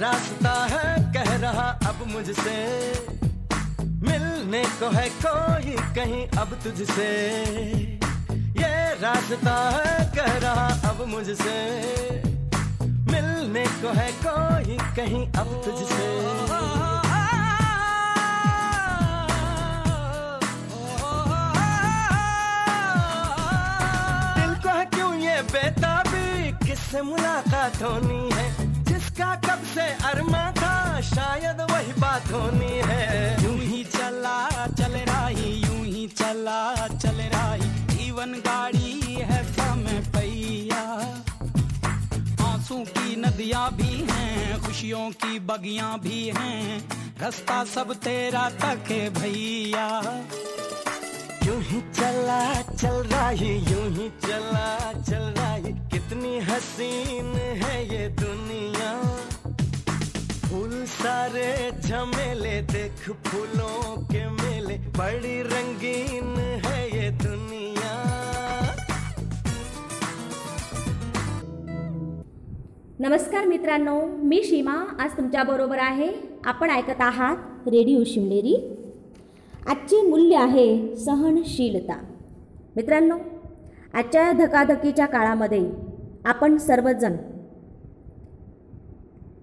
रास्ता है, कह रहा अब मुझसे। मिलने को है कोई, कहीं अब तुझसे। ये रास्ता है, कह रहा अब मुझसे। मिलने को है कोई, कहीं अब तुझसे। क्यों ये बेताबी? किससे मुलाकात होनी है? जिसका कब से अरमा था। शायद वही बात होनी है। यूँ ही चला, चल रही, यूँ ही चला, चल रही। जीवन गाड़ी है समय पैया आँसू की नदियाँ भी हैं, खुशियों की बगियाँ भी हैं। रास्ता सब तेरा तक है भैया। यूँ ही चला, चल रही, यूँ ही चला, चल रही। हसीन है ये दुनिया। फूल सारे झमेले देख फूलों के मेले। बड़ी रंगीन है ये दुनिया। नमस्कार मित्रांनो मी सीमा आज तुमच्याबरोबर आहे. आपण ऐकत आहात रेडिओ शिमलेरी. आजचे मूल्य आहे सहनशीलता. मित्रांनो आजच्या धकाधकीच्या काळामध्ये आपण सर्वजण.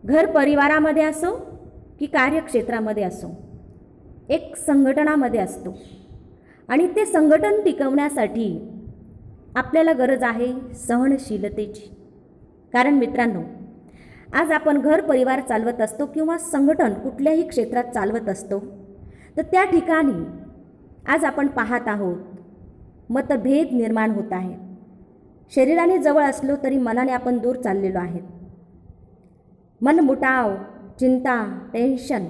घर परिवारामध्ये असो की कार्यक्षेत्रामध्ये असो एक संघटनामध्ये असतो. आणि ते संघटन टिकवण्यासाठी आपल्याला गरज आहे सहनशीलतेची. कारण मित्रांनो आज आपण घर परिवार चालवत असतो किंवा संघटन कुठल्याही क्षेत्रात चालवत असतो तर त्या ठिकाणी आज आपण पाहत आहोत मतभेद निर्माण होत आहे शरीराने जवळ असलो तरी मनाने आपण दूर चाललेलो आहेत. मनमुटाव चिंता टेन्शन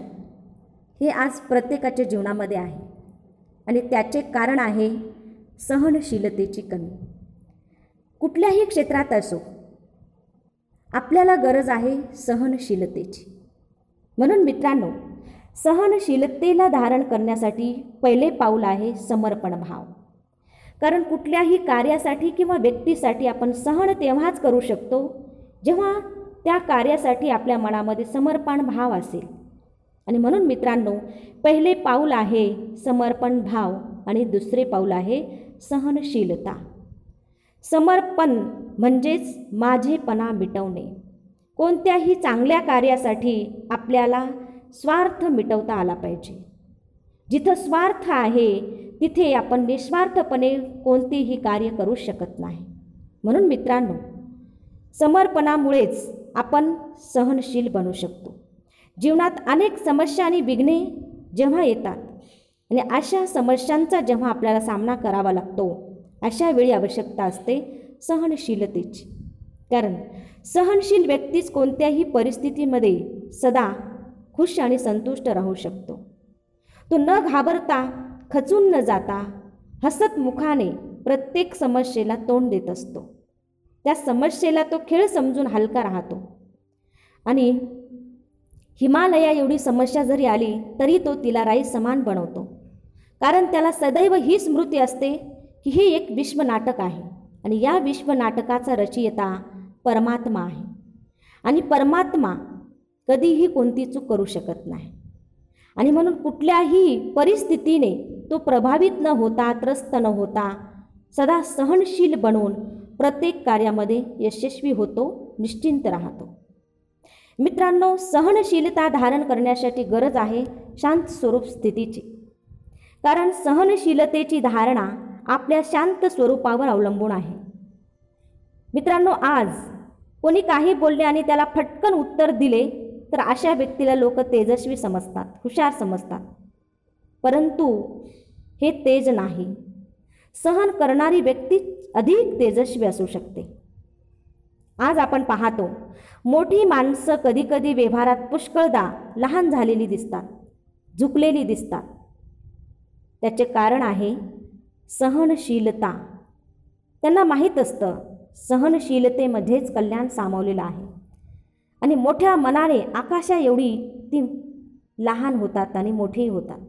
हे आज प्रत्येकाच्या जीवनामध्ये आहे. आणि त्याचे कारण आहे सहनशीलतेची कमी. कुठल्याही क्षेत्रात असो आपल्याला गरज आहे सहनशीलतेची. म्हणून मित्रांनो सहनशीलतेला धारण करण्यासाठी पहिले पाऊल आहे समर्पण भाव. कारण कुठल्याही कार्यासाठी किंवा व्यक्तीसाठी आपण सहन तेव्हाच करू शकतो जेव्हा त्या कार्यासाठी आपल्या मनामध्ये समर्पण भाव असेल. आणि म्हणून मित्रांनो पहिले पाऊल आहे समर्पण भाव आणि दुसरे पाऊल आहे सहनशीलता. समर्पण म्हणजेच माझेपणा मिटवणे. कोणत्याही चांगल्या कार्यासाठी आपल्याला स्वार्थ मिटवता आला पाहिजे. जिथं स्वार्थ आहे तिथे आपण निस्वार्थपणे कोणतेही कार्य करू शकत नाही. म्हणून मित्रांनो समर्पणामुळेच आपण सहनशील बनू शकतो. जीवनात अनेक समस्या आणि विघ्ने जेव्हा येतात आणि अशा समस्यांचा जेव्हा आपल्याला सामना करावा लागतो अशा वेळी आवश्यकता असते सहनशीलतेची. कारण सहनशील व्यक्तीच कोणत्याही परिस्थितीमध्ये सदा खुश आणि संतुष्ट राहू शकतो. तो न घाबरता खचून न जाता हसत मुखाने प्रत्येक समस्येला तोंड देत असतो. त्या समस्येला तो खेळ समजून हलका राहतो. आणि हिमालया एवढी समस्या जरी आली तरी तो तिला राई समान बनवतो. कारण त्याला सदैव ही स्मृती असते की हे एक विश्वनाटक आहे आणि या विश्वनाटकाचा रचयिता परमात्मा आहे. आणि परमात्मा कधीही कोणती चूक करू शकत नाही. आणि म्हणून कुठल्याही परिस्थितीने तो प्रभावित न होता त्रस्त न होता सदा सहनशील बनवून प्रत्येक कार्यामध्ये यशस्वी होतो निश्चिंत राहतो. मित्रांनो सहनशीलता धारण करण्यासाठी गरज आहे शांत स्वरूप स्थितीची. कारण सहनशीलतेची धारणा आपल्या शांत स्वरूपावर अवलंबून आहे. मित्रांनो आज कोणी काही बोलले आणि त्याला फटकन उत्तर दिले तर अशा व्यक्तीला लोक तेजस्वी समजतात हुशार समजतात. परंतु हे तेज नाही. सहन करणारी व्यक्ती अधिक तेजस्वी असू शकते. आज आपण पाहतो मोठी माणसं कधीकधी व्यवहारात पुष्कळदा लहान झालेली दिसतात झुकलेली दिसतात. त्याचे कारण आहे सहनशीलता. त्यांना माहीत असतं सहनशीलतेमध्येच कल्याण सामावलेलं आहे. आणि मोठ्या मनाने आकाशा एवढी ती लहान होतात आणि मोठेही होतात.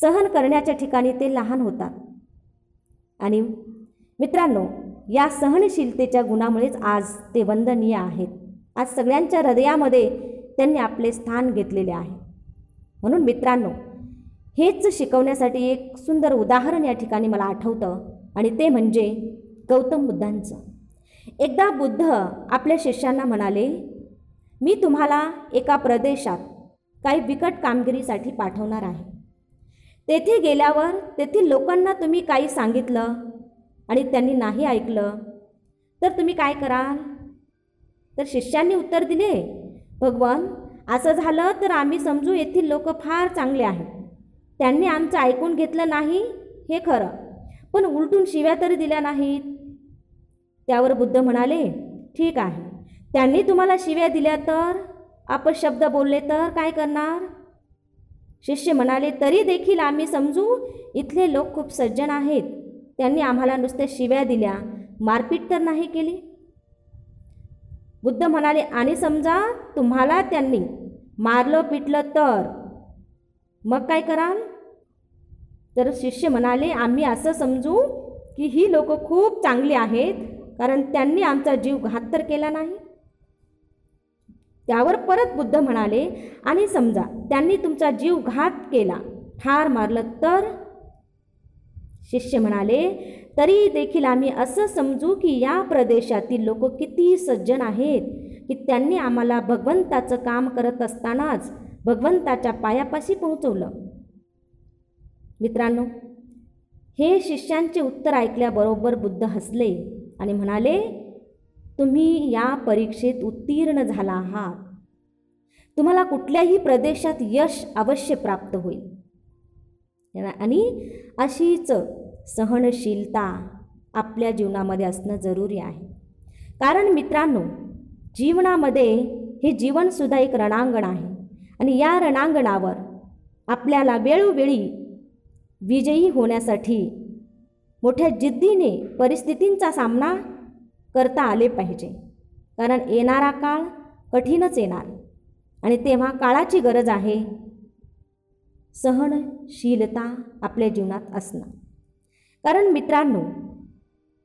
सहन करण्याच्या ठिकाणी ते लहान होतात. आणि मित्रांनो या सहनशीलतेच्या गुणामुळेच आज ते वंदनीय आहेत. आज सगळ्यांच्या हृदयामध्ये त्यांनी आपले स्थान घेतलेले आहे. म्हणून मित्रांनो हेच शिकवण्यासाठी एक सुंदर उदाहरण या ठिकाणी मला आठवतं आणि ते म्हणजे गौतम बुद्धांचं. एकदा बुद्ध आपल्या शिष्यांना म्हणाले मी तुम्हाला एका प्रदेशात काही बिकट कामगिरीसाठी पाठवणार आहे. तेथे गेल्यावर तेथील लोकांना तुम्ही काही सांगितलं आणि त्यांनी नाही ऐकलं तर तुम्ही काय कराल? तर शिष्यांनी उत्तर दिले भगवान असं झालं तर आम्ही समजू येथील लोक फार चांगले आहेत. त्यांनी आमचं ऐकून घेतलं नाही हे खरं. पण उलटून शिव्या तरी दिल्या नाहीत. त्यावर बुद्ध म्हणाले ठीक आहे. त्यांनी तुम्हाला शिव्या दिल्या तर? अपशब्द बोलले तर काय करणार? शिष्य म्हणाले तरी देखील आम्ही समजू इथले लोक खूप सज्जन आहेत त्यांनी आम्हाला नुसत्या शिव्या दिल्या. मारपीट तर नाही केली. बुद्ध म्हणाले आणि समजा तुम्हाला त्यांनी मारलं पिटलं तर? मग काय कराल तर शिष्य म्हणाले आम्ही असं समजू की ही लोक खूप चांगली आहेत कारण त्यांनी आमचा जीव घात तर केला नाही. त्यावर परत बुद्ध म्हणाले आणि समजा त्यांनी तुमचा जीव घात केला ठार मारलं तर? शिष्य म्हणाले तरी देखील आम्ही असं समजू की या प्रदेशातील लोक किती सज्जन आहेत की त्यांनी आम्हाला भगवंताचं काम करत असतानाच भगवंताच्या पायापाशी पोहोचवलं. मित्रांनो हे शिष्यांचे उत्तर ऐकल्याबरोबर बुद्ध हसले आणि म्हणाले तुम्ही या परीक्षेत उत्तीर्ण झाला आहात. तुम्हाला कुठल्याही प्रदेशात यश अवश्य प्राप्त होईल. आणि अशीच सहनशीलता आपल्या जीवनामध्ये असणं जरुरी आहे. कारण मित्रांनो जीवनामध्ये हे जीवनसुद्धा एक रणांगण आहे. आणि या रणांगणावर आपल्याला वेळोवेळी विजयी होण्यासाठी मोठ्या जिद्दीने परिस्थितींचा सामना करता आले पाहिजे. कारण येणारा काळ कठीणच येणार. आणि तेव्हा काळाची गरज आहे. सहनशीलता आपल्या जीवनात असणं. कारण मित्रांनो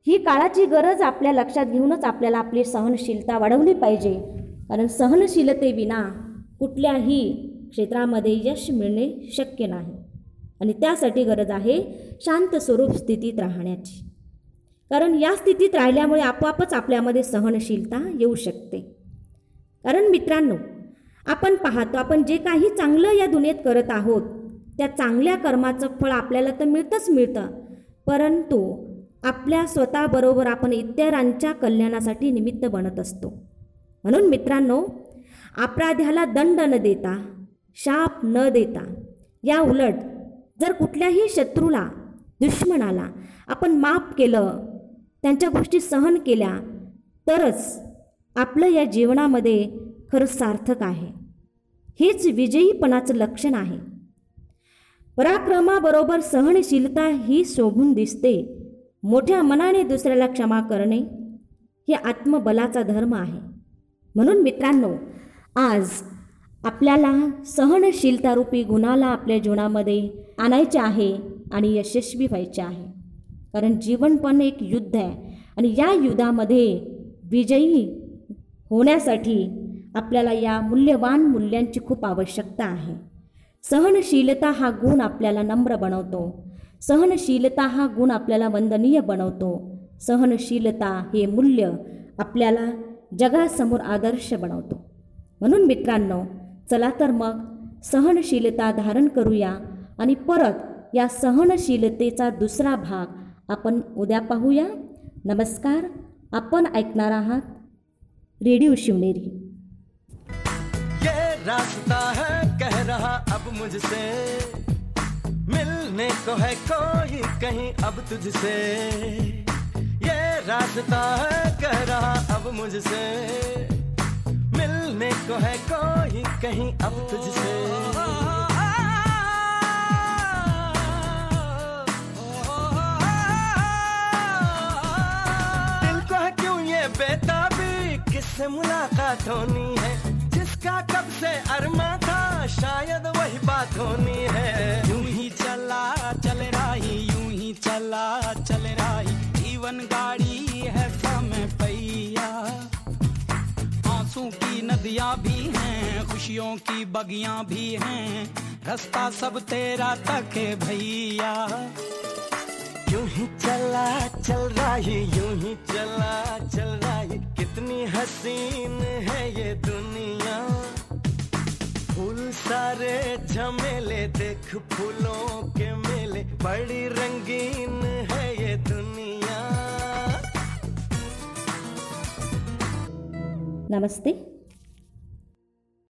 ही काळाची गरज आपल्या लक्षात घेऊनच आपल्याला आपली सहनशीलता वाढवली पाहिजे. कारण सहनशीलतेविना कुठल्याही क्षेत्रामध्ये यश मिळणे शक्य नाही. आणि त्यासाठी गरज आहे शांत स्वरूप स्थितीत राहण्याची. कारण या स्थितीत राहिल्यामुळे आपोआपच आपल्यामध्ये सहनशीलता येऊ शकते. कारण मित्रांनो आपण पाहतो आपण जे काही चांगलं या दुनियेत करत आहोत त्या चांगल्या कर्माचं फळ आपल्याला तर मिळतंच मिळतं. परंतु आपल्या स्वतःबरोबर आपण इतरांच्या कल्याणासाठी निमित्त बनत असतो. म्हणून मित्रांनो अपराध्याला दंड न देता शाप न देता या उलट जर कुठल्याही शत्रूला दुश्मनाला आपण माफ केलं त्यांच्या गोष्टी सहन केल्या तरच आपलं या जीवनामध्ये खरंच सार्थक आहे. हेच विजयीपणाचं लक्षण आहे. पराक्रमाबरोबर सहनशीलता ही शोभून दिसते. मोठ्या मनाने दुसऱ्याला क्षमा करणे हे आत्मबलाचा धर्म आहे. म्हणून मित्रांनो आज आपल्याला सहनशीलतारूपी गुणाला आपल्या जीवनामध्ये आणायचे आहे आणि यशस्वी व्हायचे आहे. कारण जीवन पण एक युद्ध आहे. आणि या युद्धामध्ये विजयी होण्यासाठी आपल्याला या मूल्यवान मूल्यांची खूप आवश्यकता आहे. सहनशीलता हा गुण आपल्याला नम्र बनवतो. सहनशीलता हा गुण आपल्याला वंदनीय बनवतो. सहनशीलता हे मूल्य आपल्याला जगासमोर आदर्श बनवतो. म्हणून मित्रांनो चला तर मग सहनशीलता धारण करूया आणि परत या सहनशीलतेचा दुसरा भाग आपण उद्या पाहूया. नमस्कार, आपण ऐकणार आहात रेडिओ शिवनेरी. रास्ता है, कह रहा अब मुझसे। मिलने को है कोई, कहीं अब तुझसे। ये रास्ता है, कह रहा अब मुझसे। मिलने को है कोई, कहीं अब तुझसे। किससे मुलाकात होनी है। जिसका कब से अरमा था, शायद वही बात होनी है। यूँ ही चला, चल रही, यूँ ही चला, चल रही। जीवन गाड़ी है समय पैया आँसू की नदी नदियाँ भी हैं, खुशियों की बगियाँ भी हैं। रास्ता सब तेरा तक है भैया। यूँ ही चला, चल रही, यूँ ही चला, चल रही। हसीन है ये दुनिया। फूल सारे झमेले, देख फूलों के मेले। बड़ी रंगीन है ये दुनिया। नमस्ते।